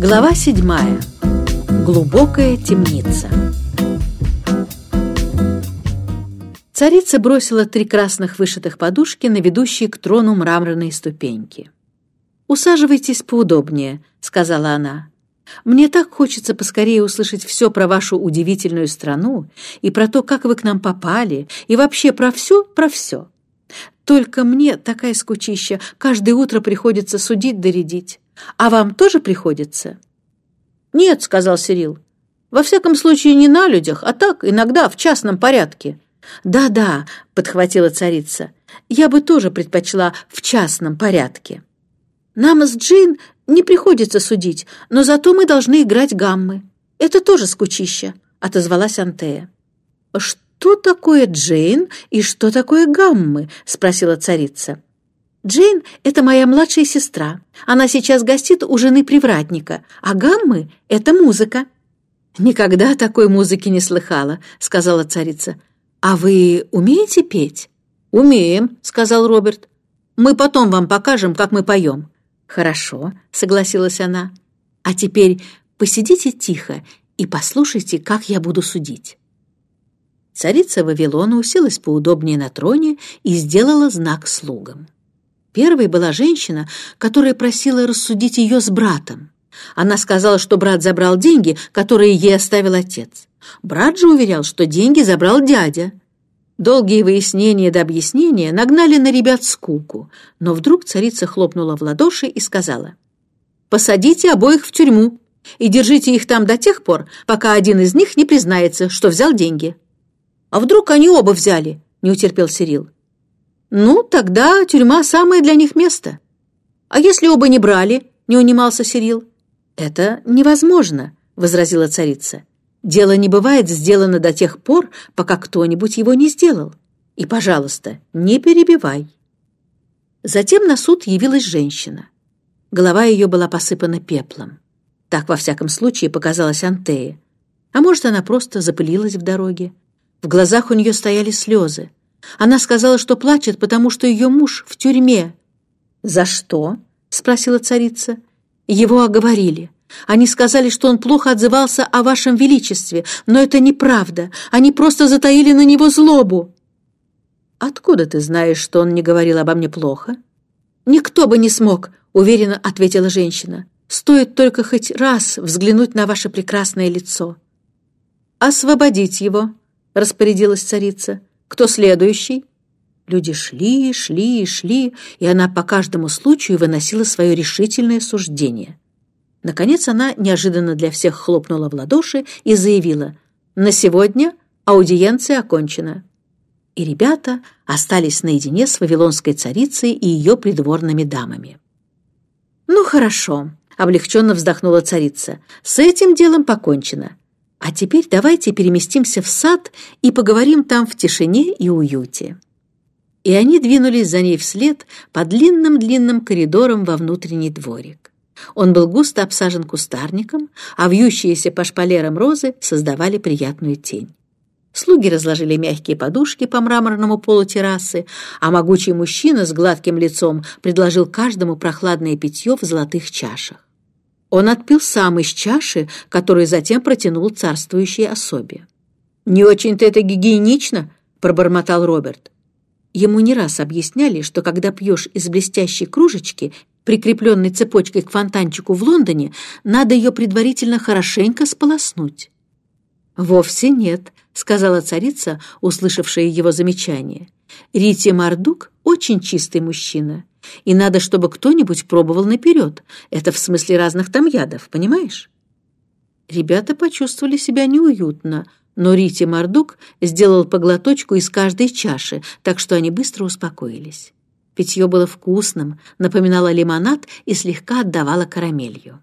Глава седьмая. Глубокая темница. Царица бросила три красных вышитых подушки на ведущие к трону мраморные ступеньки. «Усаживайтесь поудобнее», — сказала она. «Мне так хочется поскорее услышать все про вашу удивительную страну и про то, как вы к нам попали, и вообще про все, про все. Только мне такая скучища, каждое утро приходится судить доредить. А вам тоже приходится?» «Нет», — сказал Сирил. «Во всяком случае, не на людях, а так, иногда, в частном порядке». «Да-да», — подхватила царица, — «я бы тоже предпочла в частном порядке». «Нам с Джин не приходится судить, но зато мы должны играть гаммы. Это тоже скучища», — отозвалась Антея. «Что такое Джейн и что такое гаммы?» — спросила царица. Джейн — это моя младшая сестра. Она сейчас гостит у жены привратника, а гаммы — это музыка». «Никогда такой музыки не слыхала», — сказала царица. «А вы умеете петь?» «Умеем», — сказал Роберт. «Мы потом вам покажем, как мы поем». «Хорошо», — согласилась она. «А теперь посидите тихо и послушайте, как я буду судить». Царица Вавилона уселась поудобнее на троне и сделала знак слугам. Первой была женщина, которая просила рассудить ее с братом. Она сказала, что брат забрал деньги, которые ей оставил отец. Брат же уверял, что деньги забрал дядя. Долгие выяснения до объяснения нагнали на ребят скуку, но вдруг царица хлопнула в ладоши и сказала, «Посадите обоих в тюрьму и держите их там до тех пор, пока один из них не признается, что взял деньги». «А вдруг они оба взяли?» — не утерпел Сирил. «Ну, тогда тюрьма самое для них место». «А если оба не брали?» — не унимался Сирил. «Это невозможно», — возразила царица. «Дело не бывает сделано до тех пор, пока кто-нибудь его не сделал. И, пожалуйста, не перебивай». Затем на суд явилась женщина. Голова ее была посыпана пеплом. Так, во всяком случае, показалась Антея. А может, она просто запылилась в дороге. В глазах у нее стояли слезы. Она сказала, что плачет, потому что ее муж в тюрьме. «За что?» — спросила царица. «Его оговорили. Они сказали, что он плохо отзывался о вашем величестве, но это неправда. Они просто затаили на него злобу». «Откуда ты знаешь, что он не говорил обо мне плохо?» «Никто бы не смог», — уверенно ответила женщина. «Стоит только хоть раз взглянуть на ваше прекрасное лицо». «Освободить его», — распорядилась царица. Кто следующий?» Люди шли, шли шли, и она по каждому случаю выносила свое решительное суждение. Наконец она неожиданно для всех хлопнула в ладоши и заявила «На сегодня аудиенция окончена». И ребята остались наедине с вавилонской царицей и ее придворными дамами. «Ну хорошо», — облегченно вздохнула царица, — «с этим делом покончено. А теперь давайте переместимся в сад и поговорим там в тишине и уюте». И они двинулись за ней вслед по длинным-длинным коридорам во внутренний дворик. Он был густо обсажен кустарником, а вьющиеся по шпалерам розы создавали приятную тень. Слуги разложили мягкие подушки по мраморному полу террасы, а могучий мужчина с гладким лицом предложил каждому прохладное питье в золотых чашах. Он отпил сам из чаши, которую затем протянул царствующей особе. «Не очень-то это гигиенично», — пробормотал Роберт. Ему не раз объясняли, что когда пьешь из блестящей кружечки, прикрепленной цепочкой к фонтанчику в Лондоне, надо ее предварительно хорошенько сполоснуть. «Вовсе нет», — сказала царица, услышавшая его замечание. «Рити Мардук очень чистый мужчина и надо, чтобы кто-нибудь пробовал наперед. Это в смысле разных там ядов, понимаешь? Ребята почувствовали себя неуютно, но Рити Мардук сделал поглоточку из каждой чаши, так что они быстро успокоились. Питье было вкусным, напоминало лимонад и слегка отдавало карамелью.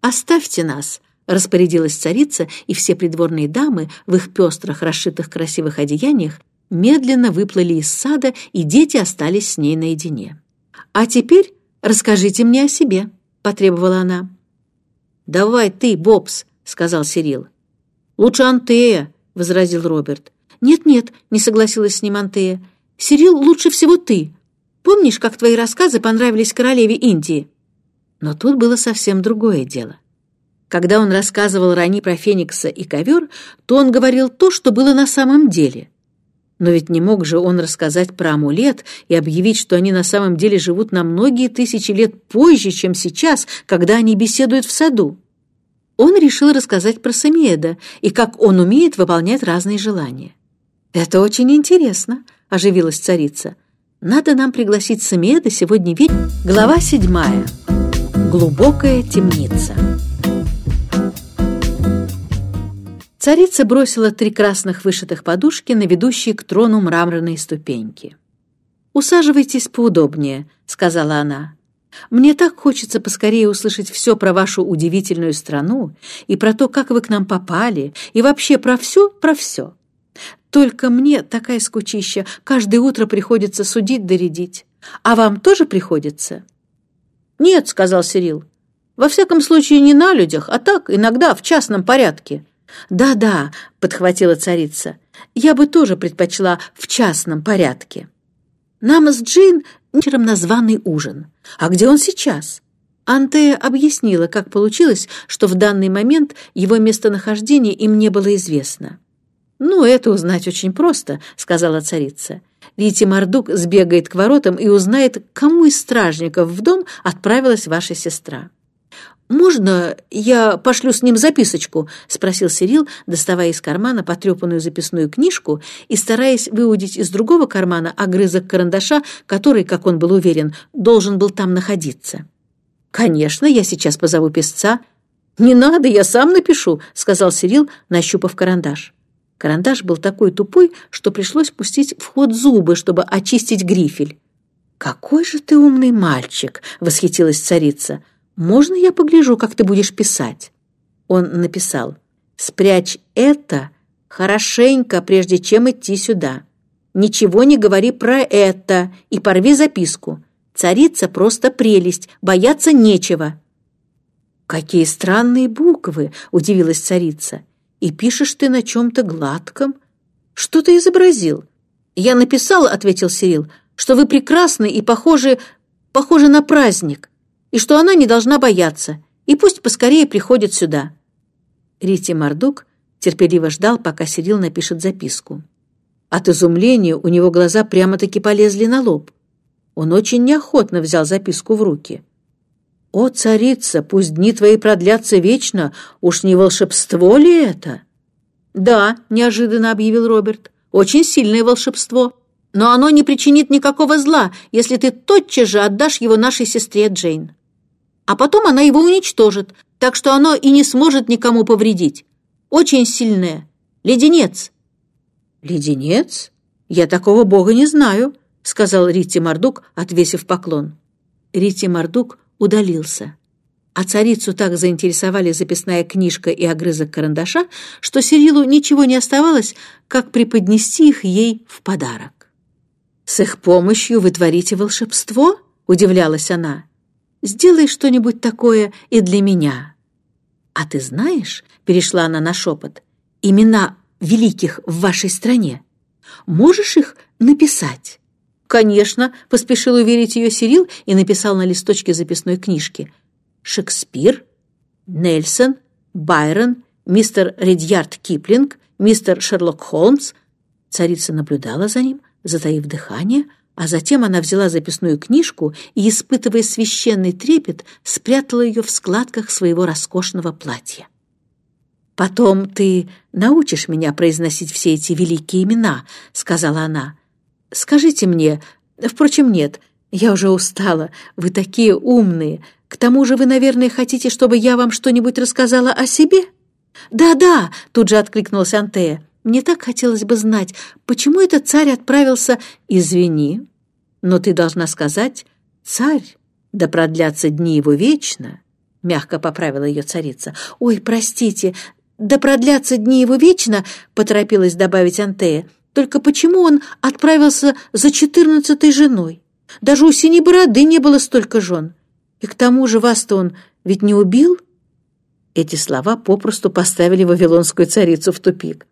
«Оставьте нас!» — распорядилась царица, и все придворные дамы в их пестрых, расшитых красивых одеяниях медленно выплыли из сада, и дети остались с ней наедине. «А теперь расскажите мне о себе», — потребовала она. «Давай ты, Бобс», — сказал Сирил. «Лучше Антея», — возразил Роберт. «Нет-нет», — не согласилась с ним Антея. «Сирил, лучше всего ты. Помнишь, как твои рассказы понравились королеве Индии?» Но тут было совсем другое дело. Когда он рассказывал Рани про Феникса и ковер, то он говорил то, что было на самом деле. Но ведь не мог же он рассказать про амулет и объявить, что они на самом деле живут на многие тысячи лет позже, чем сейчас, когда они беседуют в саду. Он решил рассказать про Самиеда и как он умеет выполнять разные желания. «Это очень интересно», — оживилась царица. «Надо нам пригласить Самиеда сегодня вечером». Глава седьмая. Глубокая темница. Царица бросила три красных вышитых подушки на ведущие к трону мраморные ступеньки. «Усаживайтесь поудобнее», — сказала она. «Мне так хочется поскорее услышать все про вашу удивительную страну и про то, как вы к нам попали, и вообще про все, про все. Только мне такая скучища, каждое утро приходится судить доредить. А вам тоже приходится?» «Нет», — сказал Сирил. «Во всяком случае, не на людях, а так, иногда, в частном порядке». «Да-да», — подхватила царица, — «я бы тоже предпочла в частном порядке. Нам с Джин вечером названный ужин. А где он сейчас?» Антея объяснила, как получилось, что в данный момент его местонахождение им не было известно. «Ну, это узнать очень просто», — сказала царица. «Рити Мардук сбегает к воротам и узнает, кому из стражников в дом отправилась ваша сестра». «Можно я пошлю с ним записочку?» — спросил Сирил, доставая из кармана потрепанную записную книжку и стараясь выудить из другого кармана огрызок карандаша, который, как он был уверен, должен был там находиться. «Конечно, я сейчас позову писца». «Не надо, я сам напишу», — сказал Сирил, нащупав карандаш. Карандаш был такой тупой, что пришлось пустить в ход зубы, чтобы очистить грифель. «Какой же ты умный мальчик!» — восхитилась царица. «Можно я погляжу, как ты будешь писать?» Он написал «Спрячь это хорошенько, прежде чем идти сюда. Ничего не говори про это и порви записку. Царица просто прелесть, бояться нечего». «Какие странные буквы!» — удивилась царица. «И пишешь ты на чем-то гладком. Что ты изобразил?» «Я написал», — ответил Сирил, — «что вы прекрасны и похожи, похожи на праздник и что она не должна бояться, и пусть поскорее приходит сюда». Рити Мардук терпеливо ждал, пока Сирил напишет записку. От изумления у него глаза прямо-таки полезли на лоб. Он очень неохотно взял записку в руки. «О, царица, пусть дни твои продлятся вечно, уж не волшебство ли это?» «Да», — неожиданно объявил Роберт, — «очень сильное волшебство, но оно не причинит никакого зла, если ты тотчас же отдашь его нашей сестре Джейн» а потом она его уничтожит, так что оно и не сможет никому повредить. Очень сильное. Леденец». «Леденец? Я такого бога не знаю», — сказал Рити Мардук, отвесив поклон. Рити Мардук удалился. А царицу так заинтересовали записная книжка и огрызок карандаша, что Сирилу ничего не оставалось, как преподнести их ей в подарок. «С их помощью вы творите волшебство?» — удивлялась она. Сделай что-нибудь такое и для меня». «А ты знаешь, — перешла она на шепот, — имена великих в вашей стране? Можешь их написать?» «Конечно», — поспешил уверить ее Сирил и написал на листочке записной книжки. «Шекспир, Нельсон, Байрон, мистер Редьярд Киплинг, мистер Шерлок Холмс». Царица наблюдала за ним, затаив дыхание, — а затем она взяла записную книжку и, испытывая священный трепет, спрятала ее в складках своего роскошного платья. «Потом ты научишь меня произносить все эти великие имена», — сказала она. «Скажите мне... Впрочем, нет, я уже устала. Вы такие умные. К тому же вы, наверное, хотите, чтобы я вам что-нибудь рассказала о себе?» «Да-да», — тут же откликнулась Антея. Мне так хотелось бы знать, почему этот царь отправился... Извини, но ты должна сказать «Царь, да продлятся дни его вечно», — мягко поправила ее царица. «Ой, простите, да продлятся дни его вечно», — поторопилась добавить Антея. «Только почему он отправился за четырнадцатой женой? Даже у синей бороды не было столько жен. И к тому же вас-то он ведь не убил?» Эти слова попросту поставили вавилонскую царицу в тупик.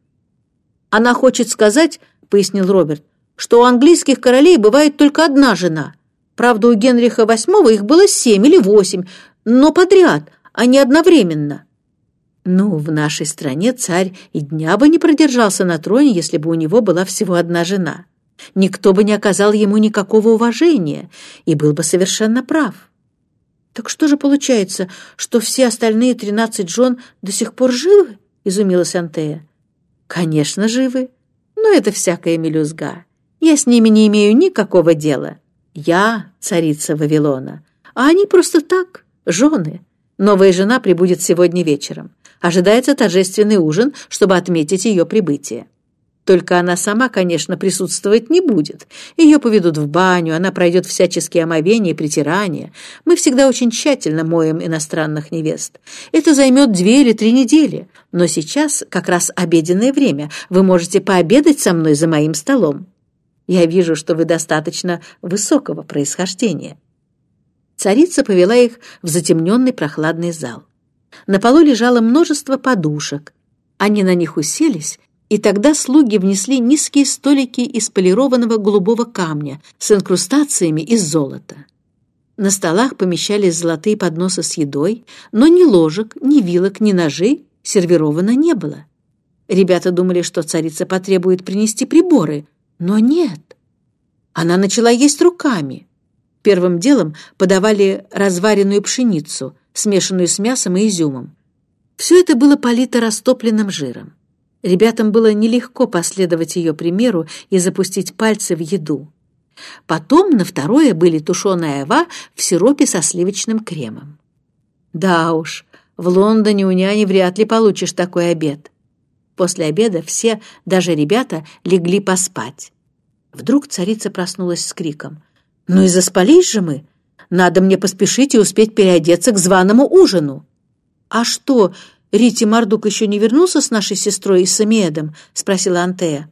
«Она хочет сказать, — пояснил Роберт, — что у английских королей бывает только одна жена. Правда, у Генриха VIII их было семь или восемь, но подряд, а не одновременно. Ну, в нашей стране царь и дня бы не продержался на троне, если бы у него была всего одна жена. Никто бы не оказал ему никакого уважения и был бы совершенно прав. «Так что же получается, что все остальные тринадцать жен до сих пор живы?» — изумилась Антея. «Конечно, живы. Но это всякая мелюзга. Я с ними не имею никакого дела. Я царица Вавилона, а они просто так, жены. Новая жена прибудет сегодня вечером. Ожидается торжественный ужин, чтобы отметить ее прибытие. Только она сама, конечно, присутствовать не будет. Ее поведут в баню, она пройдет всяческие омовения и притирания. Мы всегда очень тщательно моем иностранных невест. Это займет две или три недели. Но сейчас как раз обеденное время. Вы можете пообедать со мной за моим столом. Я вижу, что вы достаточно высокого происхождения». Царица повела их в затемненный прохладный зал. На полу лежало множество подушек. Они на них уселись, и тогда слуги внесли низкие столики из полированного голубого камня с инкрустациями из золота. На столах помещались золотые подносы с едой, но ни ложек, ни вилок, ни ножей сервировано не было. Ребята думали, что царица потребует принести приборы, но нет. Она начала есть руками. Первым делом подавали разваренную пшеницу, смешанную с мясом и изюмом. Все это было полито растопленным жиром. Ребятам было нелегко последовать ее примеру и запустить пальцы в еду. Потом на второе были тушеная ова в сиропе со сливочным кремом. Да уж, в Лондоне у няни вряд ли получишь такой обед. После обеда все, даже ребята, легли поспать. Вдруг царица проснулась с криком. «Ну и заспались же мы! Надо мне поспешить и успеть переодеться к званому ужину!» «А что, Рити Мардук еще не вернулся с нашей сестрой и Самиедом?» — спросила Антея.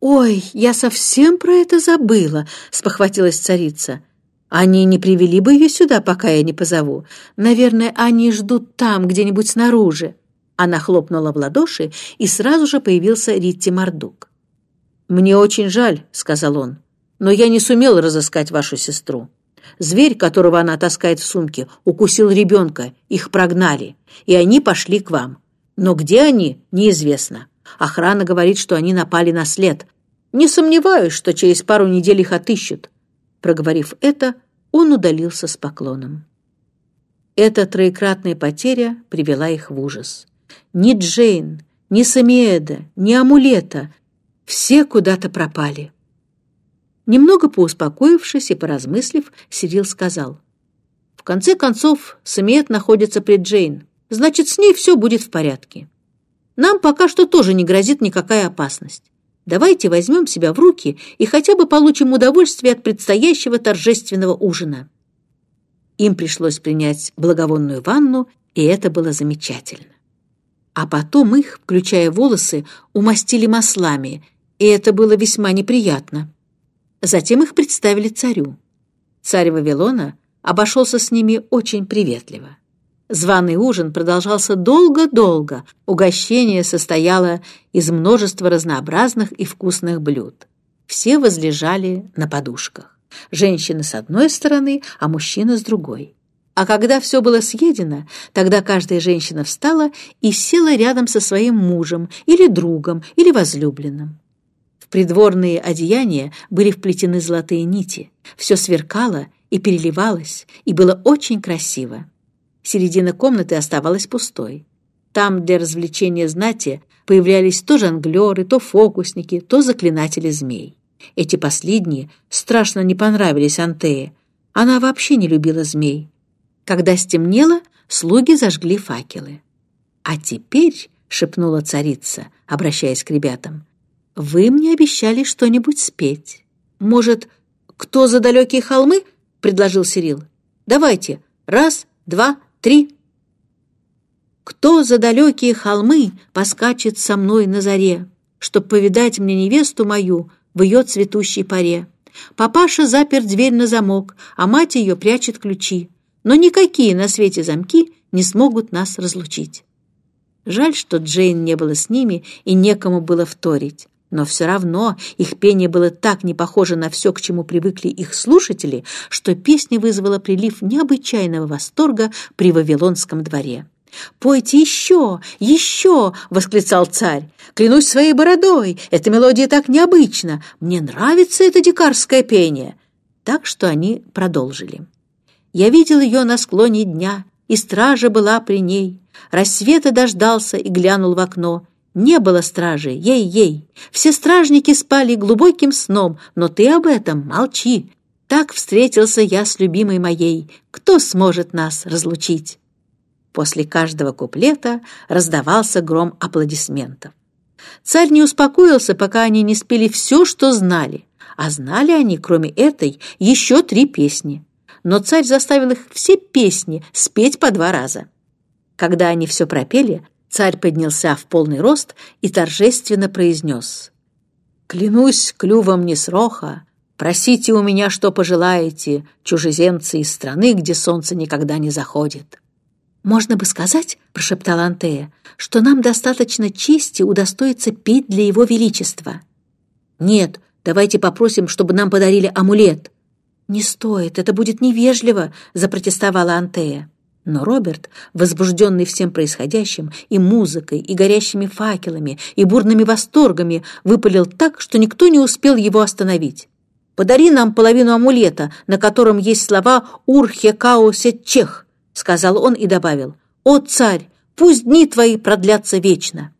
«Ой, я совсем про это забыла», — спохватилась царица. «Они не привели бы ее сюда, пока я не позову. Наверное, они ждут там, где-нибудь снаружи». Она хлопнула в ладоши, и сразу же появился Ритти Мардук. «Мне очень жаль», — сказал он, — «но я не сумел разыскать вашу сестру. Зверь, которого она таскает в сумке, укусил ребенка, их прогнали, и они пошли к вам. Но где они, неизвестно. Охрана говорит, что они напали на след. Не сомневаюсь, что через пару недель их отыщут». Проговорив это, он удалился с поклоном. Эта троекратная потеря привела их в ужас. Ни Джейн, ни Самиэда, ни амулета все куда-то пропали. Немного поуспокоившись и поразмыслив, Сирил сказал. «В конце концов, Самиет находится при Джейн. Значит, с ней все будет в порядке. Нам пока что тоже не грозит никакая опасность. Давайте возьмем себя в руки и хотя бы получим удовольствие от предстоящего торжественного ужина». Им пришлось принять благовонную ванну, и это было замечательно. А потом их, включая волосы, умастили маслами, и это было весьма неприятно. Затем их представили царю. Царь Вавилона обошелся с ними очень приветливо. Званый ужин продолжался долго-долго. Угощение состояло из множества разнообразных и вкусных блюд. Все возлежали на подушках. Женщины с одной стороны, а мужчины с другой. А когда все было съедено, тогда каждая женщина встала и села рядом со своим мужем или другом или возлюбленным придворные одеяния были вплетены золотые нити. Все сверкало и переливалось, и было очень красиво. Середина комнаты оставалась пустой. Там для развлечения знати появлялись то жонглеры, то фокусники, то заклинатели змей. Эти последние страшно не понравились Антее. Она вообще не любила змей. Когда стемнело, слуги зажгли факелы. «А теперь», — шепнула царица, обращаясь к ребятам, вы мне обещали что-нибудь спеть. Может, кто за далекие холмы? предложил Сирил. Давайте. Раз, два, три. Кто за далекие холмы поскачет со мной на заре, чтоб повидать мне невесту мою в ее цветущей паре? Папаша запер дверь на замок, а мать ее прячет ключи. Но никакие на свете замки не смогут нас разлучить. Жаль, что Джейн не было с ними и некому было вторить. Но все равно их пение было так не похоже на все, к чему привыкли их слушатели, что песня вызвала прилив необычайного восторга при Вавилонском дворе. «Пойте еще, еще!» — восклицал царь. «Клянусь своей бородой, эта мелодия так необычна. Мне нравится это дикарское пение». Так что они продолжили. Я видел ее на склоне дня, и стража была при ней. Рассвета дождался и глянул в окно. Не было стражи, ей-ей. Все стражники спали глубоким сном, но ты об этом молчи. Так встретился я с любимой моей. Кто сможет нас разлучить? После каждого куплета раздавался гром аплодисментов. Царь не успокоился, пока они не спели все, что знали. А знали они, кроме этой, еще три песни. Но царь заставил их все песни спеть по два раза. Когда они все пропели, царь поднялся в полный рост и торжественно произнес «Клянусь клювом несроха, просите у меня, что пожелаете, чужеземцы из страны, где солнце никогда не заходит». «Можно бы сказать, — прошептала Антея, — что нам достаточно чести удостоиться петь для его величества». «Нет, давайте попросим, чтобы нам подарили амулет». «Не стоит, это будет невежливо», — запротестовала Антея. Но Роберт, возбужденный всем происходящим, и музыкой, и горящими факелами, и бурными восторгами, выпалил так, что никто не успел его остановить. «Подари нам половину амулета, на котором есть слова «Ур-хе-као-се-чех», — сказал он и добавил. «О, царь, пусть дни твои продлятся вечно!»